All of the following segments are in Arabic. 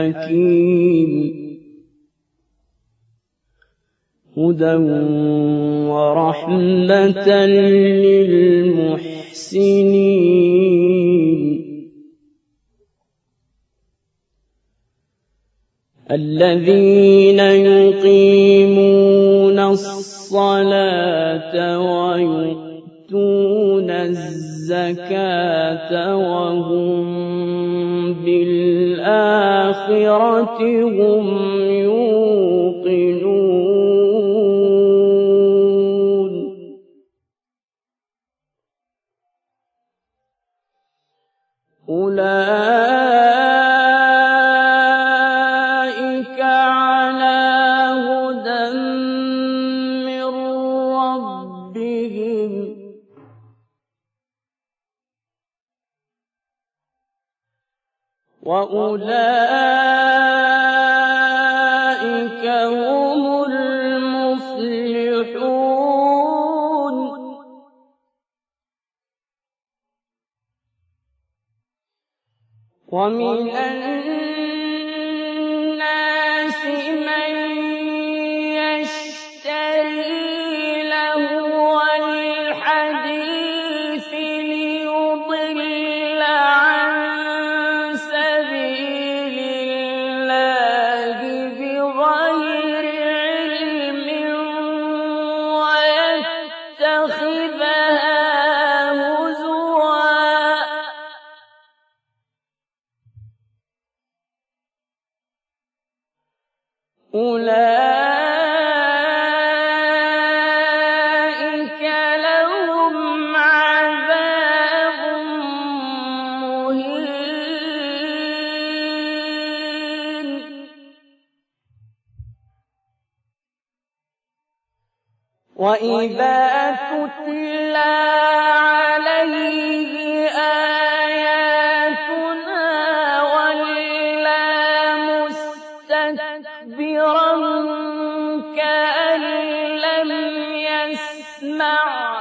الحكيم هدى ورحمة للمحسنين. الذين يقيمون الصلاة ويؤتون الزكاة وهم بالآخرة هم يوقنون وأولئك هم المفلحون ومن أولئك لهم عذاب مهين. وإذا تتلى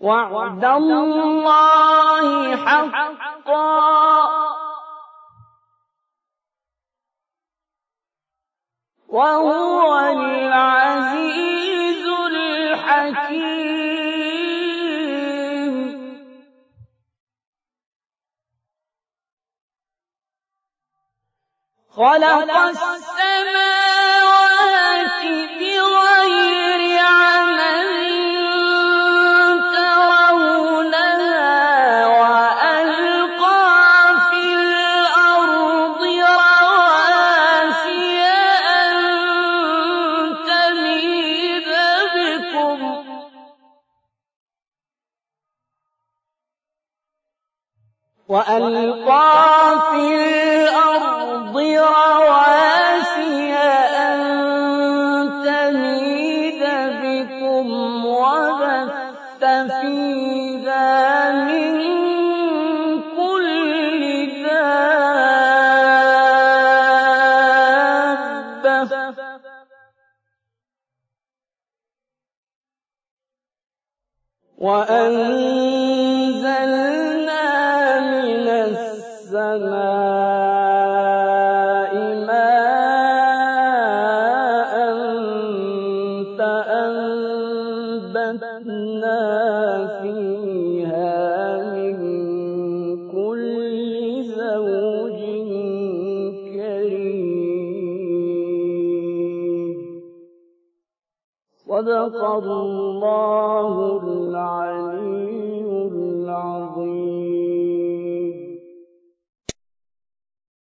وعد الله حقا. وهو العزيز الحكيم. خلق السماوات وألقى في الأرض رواسي أن تميد بكم وبث فيها من كل دابة. وأن السَّمَاءِ مَاءً فَأَنبَتْنَا فِيهَا مِن كُلِّ زَوْجٍ كَرِيمٍ. صدق الله العلي العظيم.